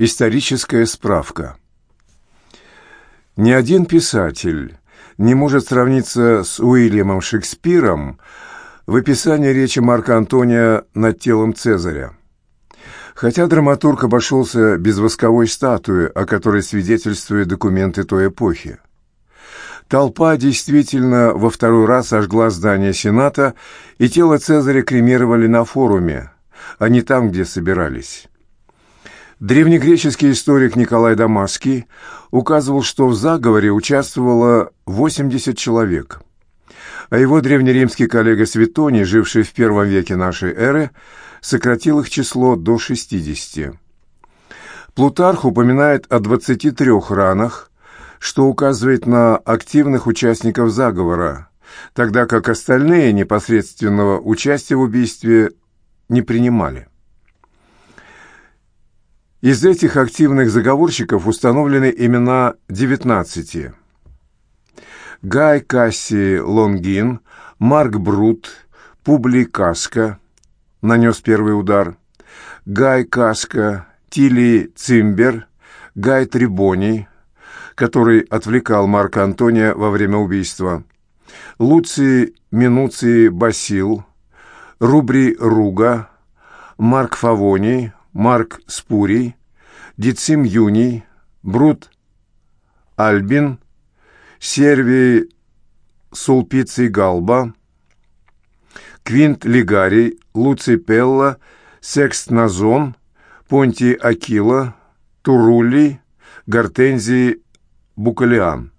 Историческая справка. Ни один писатель не может сравниться с Уильямом Шекспиром в описании речи Марка Антония над телом Цезаря. Хотя драматург обошелся без восковой статуи, о которой свидетельствуют документы той эпохи. Толпа действительно во второй раз ожгла здание Сената, и тело Цезаря кремировали на форуме, а не там, где собирались. Древнегреческий историк Николай Дамасский указывал, что в заговоре участвовало 80 человек. А его древнеримский коллега Светоний, живший в первом веке нашей эры, сократил их число до 60. Плутарх упоминает о 23 ранах, что указывает на активных участников заговора, тогда как остальные непосредственного участия в убийстве не принимали. Из этих активных заговорщиков установлены имена 19. Гай Касси Лонгин, Марк Брут, Публий Каска нанес первый удар, Гай Каска, Тили Цимбер, Гай Трибоний, который отвлекал Марка Антония во время убийства, Луций Минуций Басил, Рубри Руга, Марк Фавоний, Марк Спурий, Дицим Юний, Брут Альбин, Сервий Сулпиций Галба, Квинт Лигарий, Луций Пелла, Секст Назон, Понтий Акила, Турулий, Гортензий Букалиан.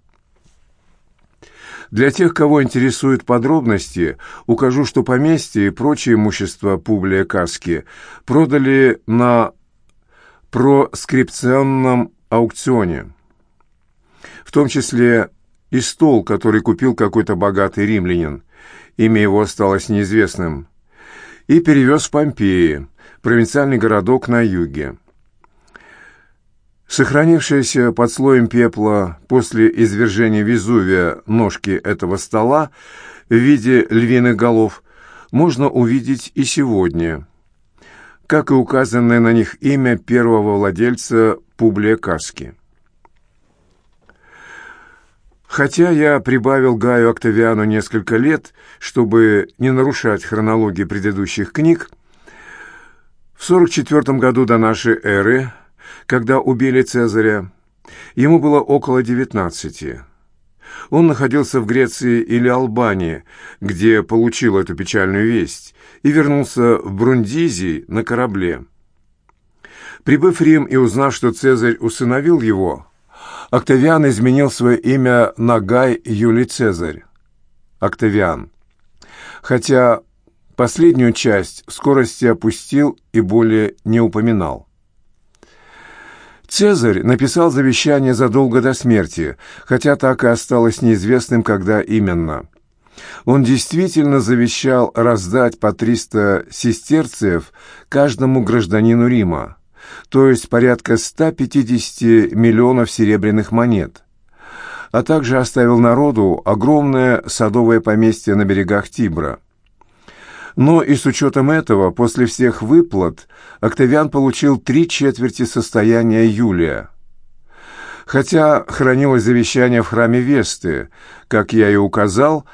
Для тех, кого интересуют подробности, укажу, что поместье и прочее имущество Публия Каски продали на проскрипционном аукционе, в том числе и стол, который купил какой-то богатый римлянин, имя его осталось неизвестным, и перевез в Помпеи, провинциальный городок на юге. Сохранившиеся под слоем пепла после извержения Везувия ножки этого стола в виде львиных голов можно увидеть и сегодня, как и указанное на них имя первого владельца Публия Каски. Хотя я прибавил Гаю Октавиану несколько лет, чтобы не нарушать хронологии предыдущих книг, в 44 году до нашей эры когда убили Цезаря, ему было около девятнадцати. Он находился в Греции или Албании, где получил эту печальную весть, и вернулся в Брундизи на корабле. Прибыв в Рим и узнав, что Цезарь усыновил его, Октавиан изменил свое имя на Гай Юлий Цезарь. Октавиан. Хотя последнюю часть скорости опустил и более не упоминал. Цезарь написал завещание задолго до смерти, хотя так и осталось неизвестным, когда именно. Он действительно завещал раздать по 300 сестерциев каждому гражданину Рима, то есть порядка 150 миллионов серебряных монет, а также оставил народу огромное садовое поместье на берегах Тибра. Но и с учетом этого, после всех выплат, Октавиан получил три четверти состояния Юлия. Хотя хранилось завещание в храме Весты, как я и указал,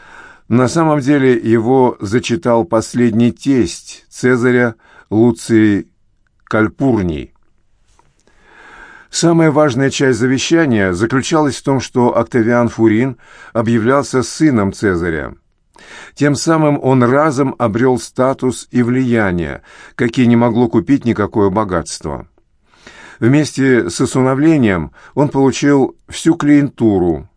на самом деле его зачитал последний тесть Цезаря Луций Кальпурний. Самая важная часть завещания заключалась в том, что Октавиан Фурин объявлялся сыном Цезаря. Тем самым он разом обрел статус и влияние, какие не могло купить никакое богатство. Вместе с усыновлением он получил всю клиентуру,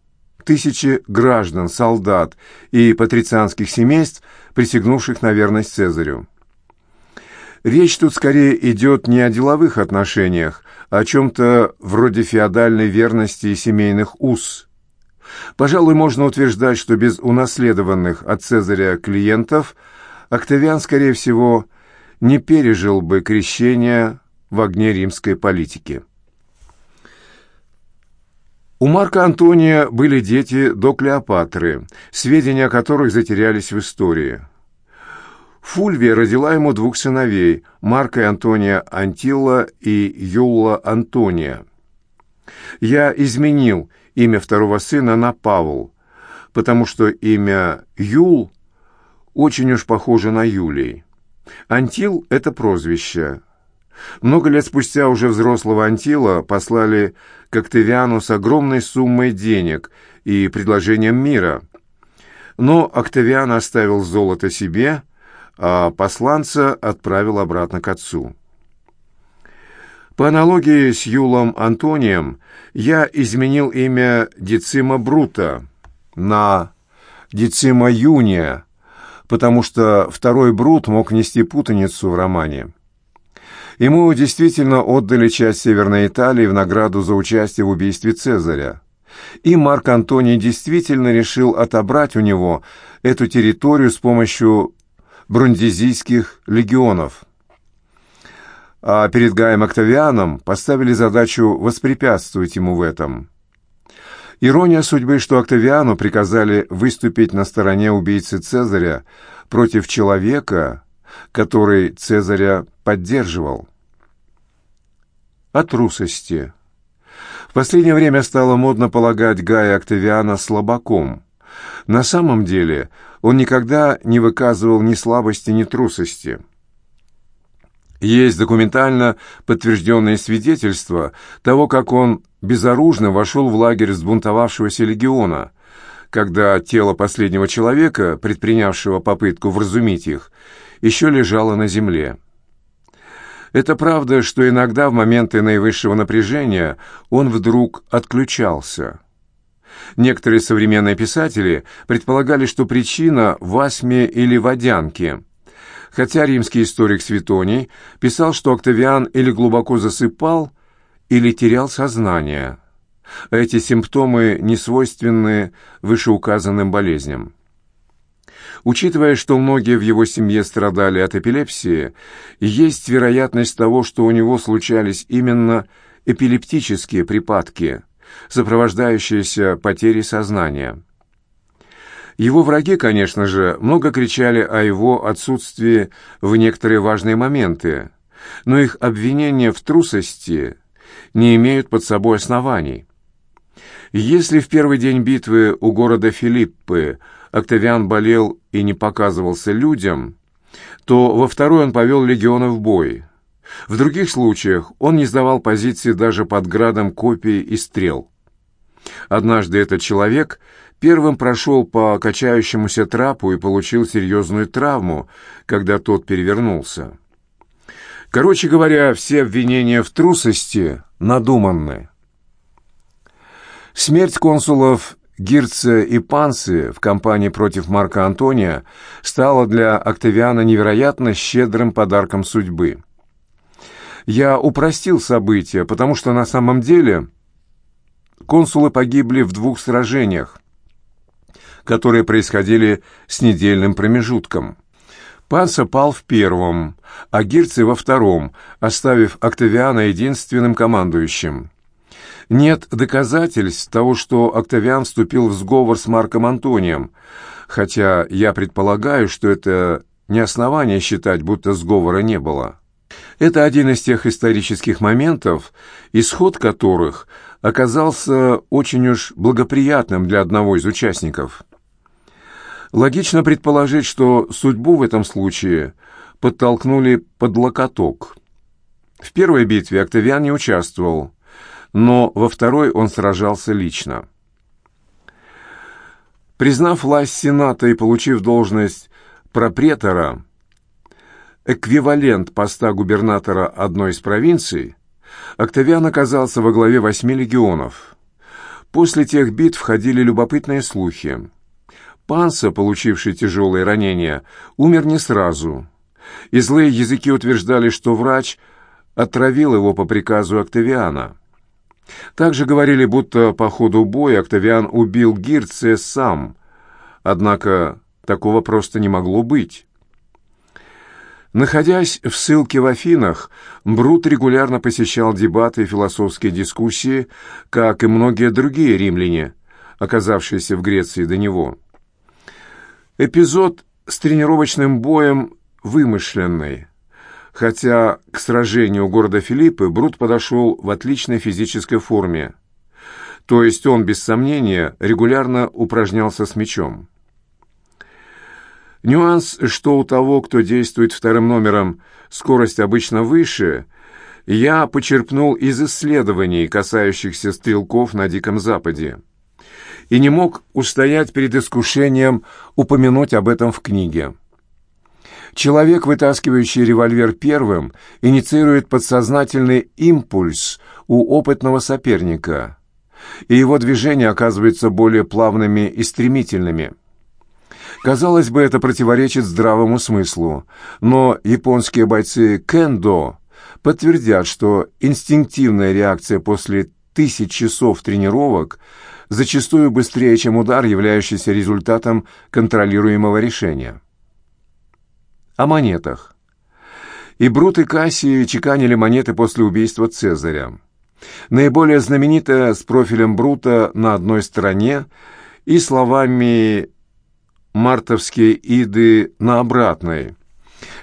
тысячи граждан, солдат и патрицианских семейств, присягнувших на верность Цезарю. Речь тут скорее идет не о деловых отношениях, а о чем-то вроде феодальной верности и семейных уз – Пожалуй, можно утверждать, что без унаследованных от Цезаря клиентов Октавиан, скорее всего, не пережил бы крещение в огне римской политики. У Марка Антония были дети до Клеопатры, сведения о которых затерялись в истории. Фульвия родила ему двух сыновей – Марка и Антония Антилла и Юлла Антония. Я изменил имя второго сына на Павел, потому что имя Юл очень уж похоже на Юлий. Антил – это прозвище. Много лет спустя уже взрослого Антила послали к Октавиану с огромной суммой денег и предложением мира. Но Октавиан оставил золото себе, а посланца отправил обратно к отцу. По аналогии с Юлом Антонием, я изменил имя Дицима Брута на Дицима Юния, потому что второй Брут мог нести путаницу в романе. Ему действительно отдали часть Северной Италии в награду за участие в убийстве Цезаря. И Марк Антоний действительно решил отобрать у него эту территорию с помощью брундизийских легионов. А перед Гаем Октавианом поставили задачу воспрепятствовать ему в этом. Ирония судьбы, что Октавиану приказали выступить на стороне убийцы Цезаря против человека, который Цезаря поддерживал. О трусости. В последнее время стало модно полагать Гая Октавиана слабаком. На самом деле он никогда не выказывал ни слабости, ни трусости. Есть документально подтвержденные свидетельства того, как он безоружно вошел в лагерь сбунтовавшегося легиона, когда тело последнего человека, предпринявшего попытку вразумить их, еще лежало на земле. Это правда, что иногда в моменты наивысшего напряжения он вдруг отключался. Некоторые современные писатели предполагали, что причина в астме или водянке, хотя римский историк Светоний писал, что Октавиан или глубоко засыпал, или терял сознание. Эти симптомы не свойственны вышеуказанным болезням. Учитывая, что многие в его семье страдали от эпилепсии, есть вероятность того, что у него случались именно эпилептические припадки, сопровождающиеся потерей сознания. Его враги, конечно же, много кричали о его отсутствии в некоторые важные моменты, но их обвинения в трусости не имеют под собой оснований. Если в первый день битвы у города Филиппы Октавиан болел и не показывался людям, то во второй он повел легионы в бой. В других случаях он не сдавал позиции даже под градом копий и стрел. Однажды этот человек первым прошел по качающемуся трапу и получил серьезную травму, когда тот перевернулся. Короче говоря, все обвинения в трусости надуманны. Смерть консулов Гирце и Панцы в кампании против Марка Антония стала для Октавиана невероятно щедрым подарком судьбы. Я упростил события, потому что на самом деле консулы погибли в двух сражениях, которые происходили с недельным промежутком. Панса пал в первом, а Гирций во втором, оставив Октавиана единственным командующим. Нет доказательств того, что Октавиан вступил в сговор с Марком Антонием, хотя я предполагаю, что это не основание считать, будто сговора не было. Это один из тех исторических моментов, исход которых оказался очень уж благоприятным для одного из участников. Логично предположить, что судьбу в этом случае подтолкнули под локоток. В первой битве Октавиан не участвовал, но во второй он сражался лично. Признав власть Сената и получив должность пропретора, эквивалент поста губернатора одной из провинций, Октавиан оказался во главе восьми легионов. После тех битв входили любопытные слухи. Панса, получивший тяжелые ранения, умер не сразу, и злые языки утверждали, что врач отравил его по приказу Октавиана. Также говорили, будто по ходу боя Октавиан убил Гирция сам, однако такого просто не могло быть. Находясь в ссылке в Афинах, Брут регулярно посещал дебаты и философские дискуссии, как и многие другие римляне, оказавшиеся в Греции до него. Эпизод с тренировочным боем вымышленной, хотя к сражению у города Филиппы Брут подошел в отличной физической форме. То есть он, без сомнения, регулярно упражнялся с мечом. Нюанс, что у того, кто действует вторым номером, скорость обычно выше, я почерпнул из исследований, касающихся стрелков на Диком Западе, и не мог устоять перед искушением упомянуть об этом в книге. Человек, вытаскивающий револьвер первым, инициирует подсознательный импульс у опытного соперника, и его движения оказываются более плавными и стремительными. Казалось бы, это противоречит здравому смыслу, но японские бойцы кендо подтвердят, что инстинктивная реакция после тысяч часов тренировок зачастую быстрее, чем удар, являющийся результатом контролируемого решения о монетах. И Брут и Кассий чеканили монеты после убийства Цезаря. Наиболее знаменитая с профилем Брута на одной стороне и словами «мартовские иды» на обратной,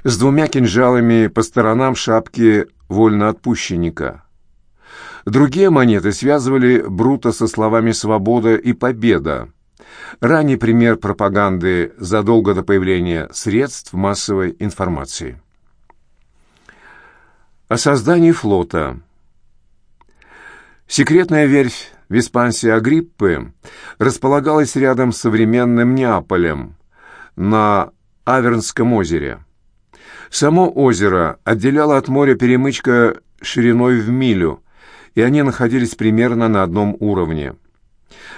с двумя кинжалами по сторонам шапки вольноотпущенника. Другие монеты связывали Брута со словами «свобода» и «победа», Ранний пример пропаганды задолго до появления средств массовой информации. О создании флота. Секретная верфь Веспансия Агриппы располагалась рядом с современным Неаполем на Авернском озере. Само озеро отделяло от моря перемычка шириной в милю, и они находились примерно на одном уровне.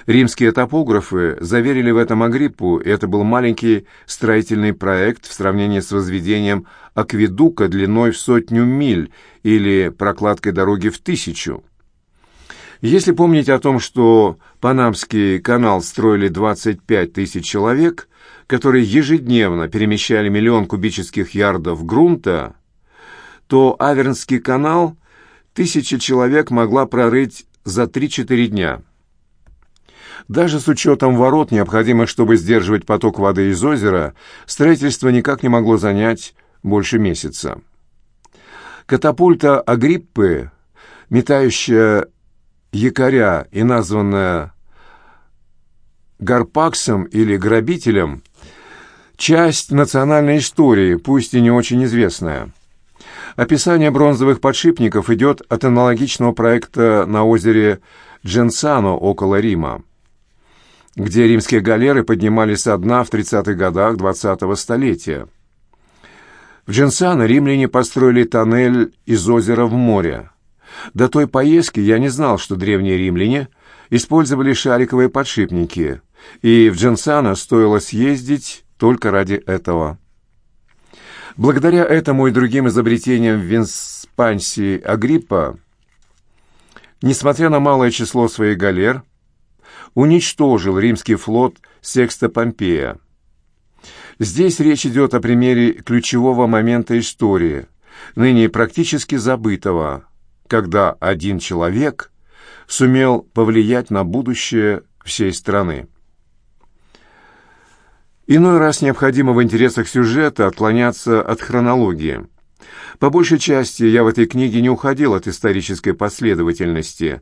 Римские топографы заверили в этом Агриппу, и это был маленький строительный проект в сравнении с возведением акведука длиной в сотню миль или прокладкой дороги в тысячу. Если помнить о том, что Панамский канал строили 25 тысяч человек, которые ежедневно перемещали миллион кубических ярдов грунта, то Авернский канал тысяча человек могла прорыть за 3-4 дня – даже с учетом ворот, необходимых, чтобы сдерживать поток воды из озера, строительство никак не могло занять больше месяца. Катапульта Агриппы, метающая якоря и названная Гарпаксом или Грабителем, часть национальной истории, пусть и не очень известная. Описание бронзовых подшипников идет от аналогичного проекта на озере Дженсано около Рима где римские галеры поднимались со дна в 30-х годах 20-го столетия. В Дженсано римляне построили тоннель из озера в море. До той поездки я не знал, что древние римляне использовали шариковые подшипники, и в Дженсано стоило съездить только ради этого. Благодаря этому и другим изобретениям Винспансии Агриппа, несмотря на малое число своих галер, уничтожил римский флот Секста Помпея. Здесь речь идет о примере ключевого момента истории, ныне практически забытого, когда один человек сумел повлиять на будущее всей страны. Иной раз необходимо в интересах сюжета отклоняться от хронологии – по большей части я в этой книге не уходил от исторической последовательности,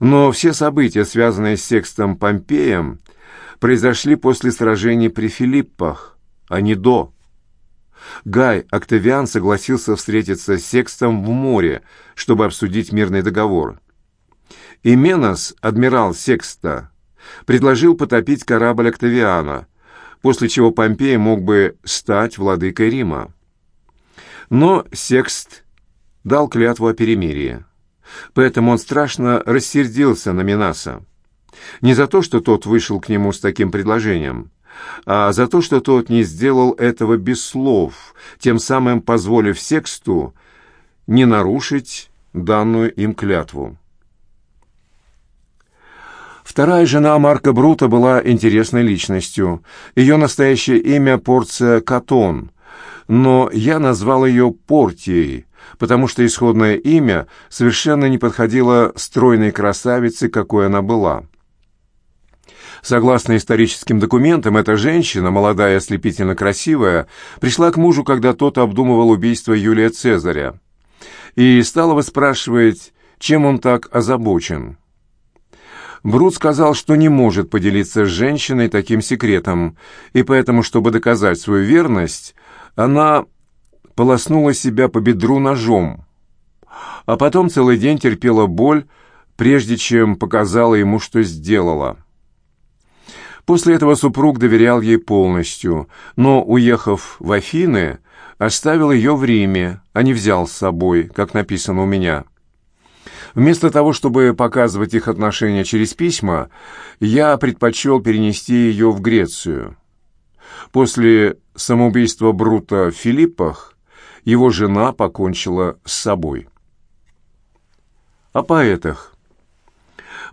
но все события, связанные с Секстом Помпеем, произошли после сражений при Филиппах, а не до. Гай Октавиан согласился встретиться с Секстом в море, чтобы обсудить мирный договор. И Менос, адмирал Секста, предложил потопить корабль Октавиана, после чего Помпей мог бы стать владыкой Рима. Но Секст дал клятву о перемирии. Поэтому он страшно рассердился на Минаса. Не за то, что тот вышел к нему с таким предложением, а за то, что тот не сделал этого без слов, тем самым позволив Сексту не нарушить данную им клятву. Вторая жена Марка Брута была интересной личностью. Ее настоящее имя Порция Катон, но я назвал ее Портией, потому что исходное имя совершенно не подходило стройной красавице, какой она была. Согласно историческим документам, эта женщина, молодая и ослепительно красивая, пришла к мужу, когда тот обдумывал убийство Юлия Цезаря, и стала выспрашивать, чем он так озабочен. Брут сказал, что не может поделиться с женщиной таким секретом, и поэтому, чтобы доказать свою верность, она полоснула себя по бедру ножом, а потом целый день терпела боль, прежде чем показала ему, что сделала. После этого супруг доверял ей полностью, но, уехав в Афины, оставил ее в Риме, а не взял с собой, как написано у меня. Вместо того, чтобы показывать их отношения через письма, я предпочел перенести ее в Грецию. После самоубийства Брута в Филиппах его жена покончила с собой. О поэтах.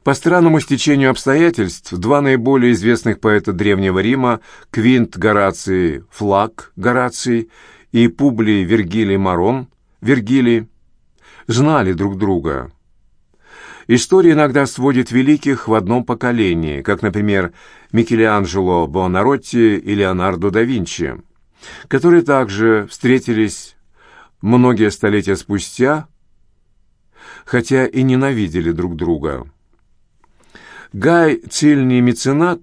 По странному стечению обстоятельств, два наиболее известных поэта Древнего Рима, Квинт Гораций Флаг Гораций и Публий Вергилий Марон Вергилий, знали друг друга. История иногда сводит великих в одном поколении, как, например, Микеланджело Буонаротти и Леонардо да Винчи, которые также встретились многие столетия спустя, хотя и ненавидели друг друга. Гай Цильний Меценат,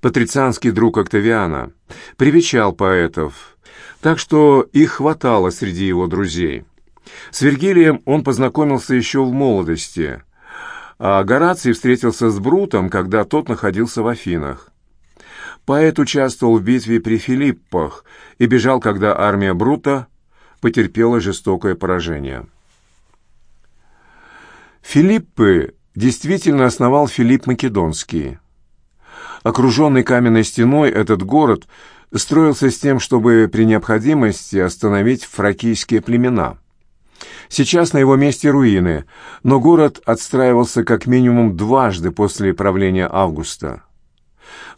патрицианский друг Октавиана, привечал поэтов, так что их хватало среди его друзей. С Вергилием он познакомился еще в молодости, а Гораций встретился с Брутом, когда тот находился в Афинах. Поэт участвовал в битве при Филиппах и бежал, когда армия Брута потерпела жестокое поражение. Филиппы действительно основал Филипп Македонский. Окруженный каменной стеной, этот город строился с тем, чтобы при необходимости остановить фракийские племена. Сейчас на его месте руины, но город отстраивался как минимум дважды после правления Августа.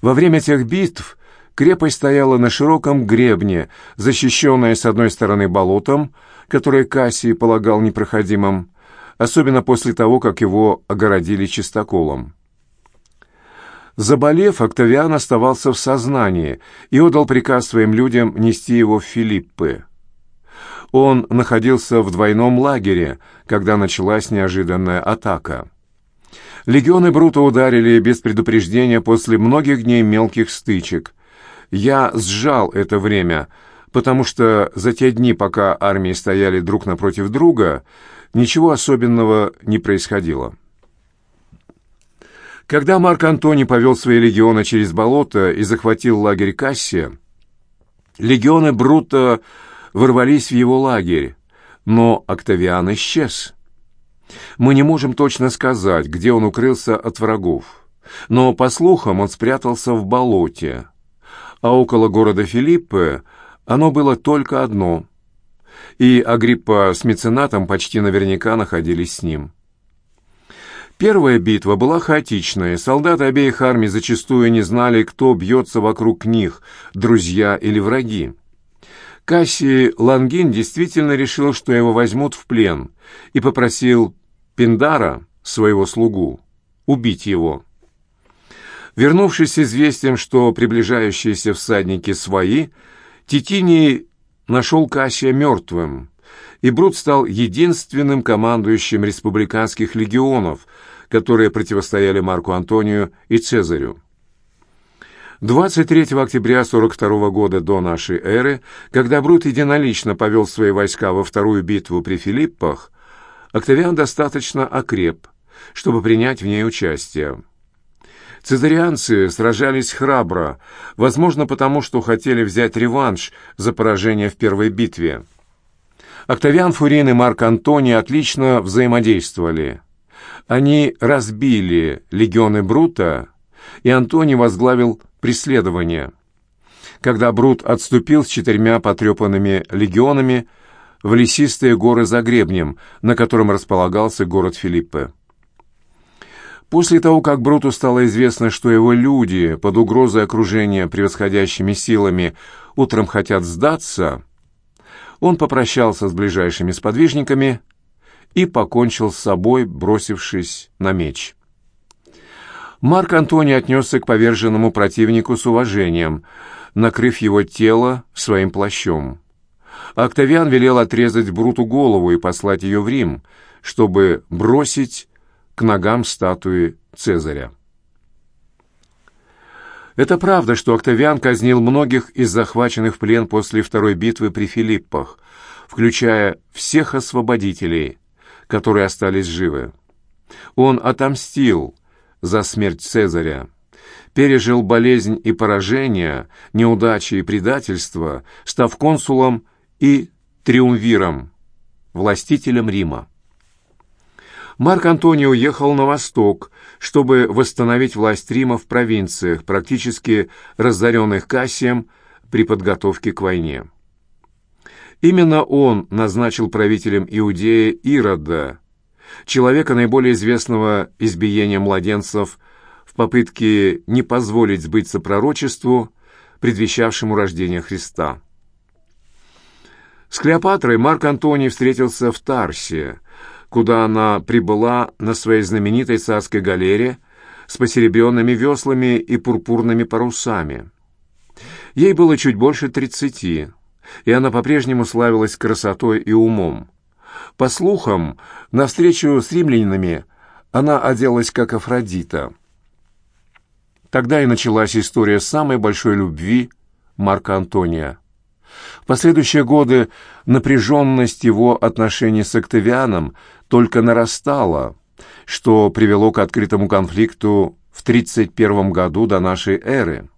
Во время тех битв крепость стояла на широком гребне, защищенная с одной стороны болотом, которое Кассий полагал непроходимым, особенно после того, как его огородили чистоколом. Заболев, Октавиан оставался в сознании и отдал приказ своим людям нести его в Филиппы. Он находился в двойном лагере, когда началась неожиданная атака. Легионы Брута ударили без предупреждения после многих дней мелких стычек. Я сжал это время, потому что за те дни, пока армии стояли друг напротив друга, ничего особенного не происходило. Когда Марк Антоний повел свои легионы через болото и захватил лагерь Кассия, легионы Брута ворвались в его лагерь, но Октавиан исчез. Мы не можем точно сказать, где он укрылся от врагов, но, по слухам, он спрятался в болоте, а около города Филиппы оно было только одно — и Агриппа с меценатом почти наверняка находились с ним. Первая битва была хаотичной. Солдаты обеих армий зачастую не знали, кто бьется вокруг них, друзья или враги. Кассий Лангин действительно решил, что его возьмут в плен, и попросил Пиндара, своего слугу, убить его. Вернувшись с известием, что приближающиеся всадники свои, Титиний нашел Кассия мертвым, и Брут стал единственным командующим республиканских легионов, которые противостояли Марку Антонию и Цезарю. 23 октября 42 года до нашей эры, когда Брут единолично повел свои войска во вторую битву при Филиппах, Октавиан достаточно окреп, чтобы принять в ней участие. Цезарианцы сражались храбро, возможно, потому что хотели взять реванш за поражение в первой битве. Октавиан Фурин и Марк Антоний отлично взаимодействовали. Они разбили легионы Брута, и Антоний возглавил преследование. Когда Брут отступил с четырьмя потрепанными легионами в лесистые горы за гребнем, на котором располагался город Филиппе. После того, как Бруту стало известно, что его люди под угрозой окружения превосходящими силами утром хотят сдаться, он попрощался с ближайшими сподвижниками и покончил с собой, бросившись на меч. Марк Антоний отнесся к поверженному противнику с уважением, накрыв его тело своим плащом. Октавиан велел отрезать Бруту голову и послать ее в Рим, чтобы бросить к ногам статуи Цезаря. Это правда, что Октавиан казнил многих из захваченных в плен после второй битвы при Филиппах, включая всех освободителей, которые остались живы. Он отомстил за смерть Цезаря, пережил болезнь и поражение, неудачи и предательство, став консулом и триумвиром, властителем Рима. Марк Антоний уехал на восток, чтобы восстановить власть Рима в провинциях, практически разоренных Кассием при подготовке к войне. Именно он назначил правителем Иудеи Ирода, человека, наиболее известного избиением младенцев в попытке не позволить сбыться пророчеству, предвещавшему рождение Христа. С Клеопатрой Марк Антоний встретился в Тарсе, куда она прибыла на своей знаменитой царской галере с посеребренными веслами и пурпурными парусами. Ей было чуть больше тридцати, и она по-прежнему славилась красотой и умом. По слухам, на встречу с римлянами она оделась как Афродита. Тогда и началась история самой большой любви Марка Антония. В последующие годы напряженность его отношений с Октавианом только нарастала, что привело к открытому конфликту в 31 году до нашей эры.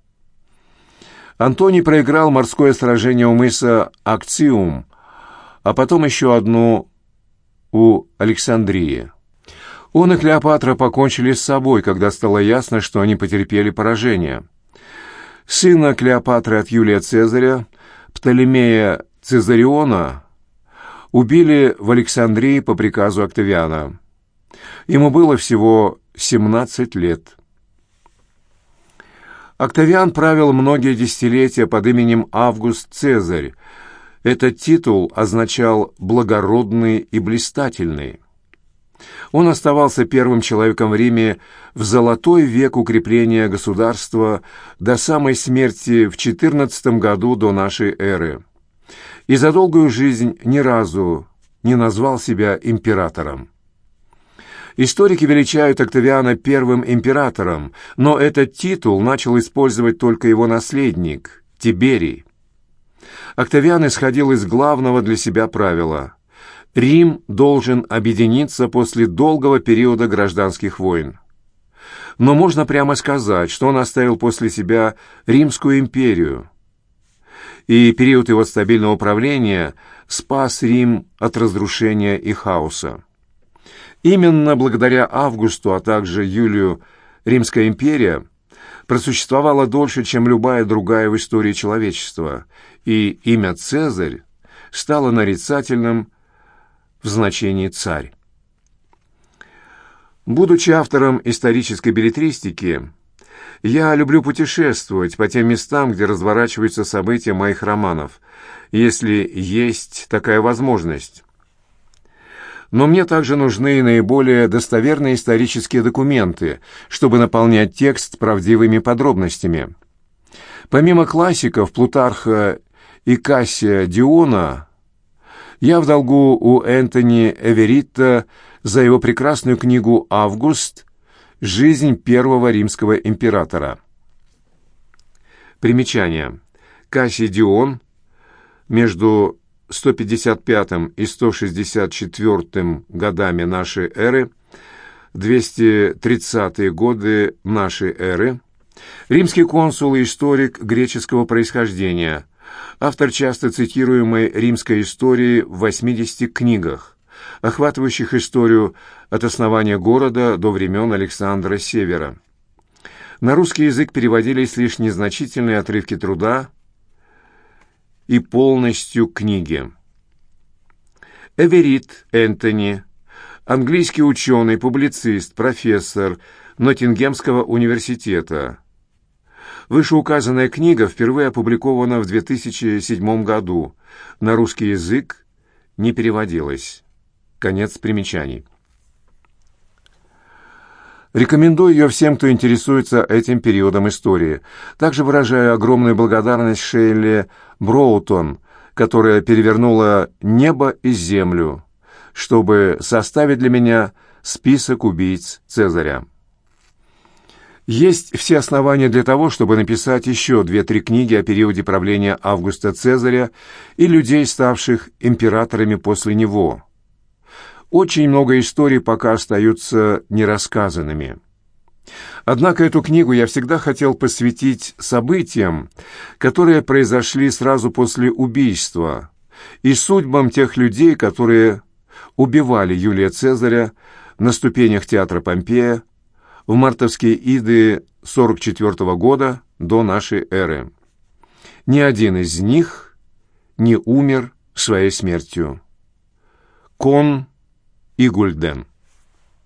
Антоний проиграл морское сражение у мыса Акциум, а потом еще одну у Александрии. Он и Клеопатра покончили с собой, когда стало ясно, что они потерпели поражение. Сына Клеопатры от Юлия Цезаря, Птолемея Цезариона, убили в Александрии по приказу Октавиана. Ему было всего 17 лет. Октавиан правил многие десятилетия под именем Август Цезарь. Этот титул означал «благородный и блистательный». Он оставался первым человеком в Риме в золотой век укрепления государства до самой смерти в XIV году до нашей эры. И за долгую жизнь ни разу не назвал себя императором. Историки величают Октавиана первым императором, но этот титул начал использовать только его наследник, Тиберий. Октавиан исходил из главного для себя правила. Рим должен объединиться после долгого периода гражданских войн. Но можно прямо сказать, что он оставил после себя Римскую империю. И период его стабильного правления спас Рим от разрушения и хаоса. Именно благодаря Августу, а также Юлию, Римская империя просуществовала дольше, чем любая другая в истории человечества, и имя Цезарь стало нарицательным в значении «царь». Будучи автором исторической билетристики, я люблю путешествовать по тем местам, где разворачиваются события моих романов, если есть такая возможность но мне также нужны наиболее достоверные исторические документы, чтобы наполнять текст правдивыми подробностями. Помимо классиков Плутарха и Кассия Диона, я в долгу у Энтони Эверитта за его прекрасную книгу «Август. Жизнь первого римского императора». Примечание. Кассий Дион между 155 и 164 годами нашей эры, 230-е годы нашей эры, римский консул и историк греческого происхождения, автор часто цитируемой римской истории в 80 книгах, охватывающих историю от основания города до времен Александра Севера. На русский язык переводились лишь незначительные отрывки труда и полностью книги. Эверит Энтони, английский ученый, публицист, профессор Ноттингемского университета. Вышеуказанная книга впервые опубликована в 2007 году. На русский язык не переводилась. Конец примечаний. Рекомендую ее всем, кто интересуется этим периодом истории. Также выражаю огромную благодарность Шейле Броутон, которая перевернула небо и землю, чтобы составить для меня список убийц Цезаря. Есть все основания для того, чтобы написать еще две-три книги о периоде правления Августа Цезаря и людей, ставших императорами после него. Очень много историй пока остаются нерассказанными. Однако эту книгу я всегда хотел посвятить событиям, которые произошли сразу после убийства, и судьбам тех людей, которые убивали Юлия Цезаря на ступенях театра Помпея в мартовские иды 44 -го года до нашей эры. Ни один из них не умер своей смертью. Кон и Гульден.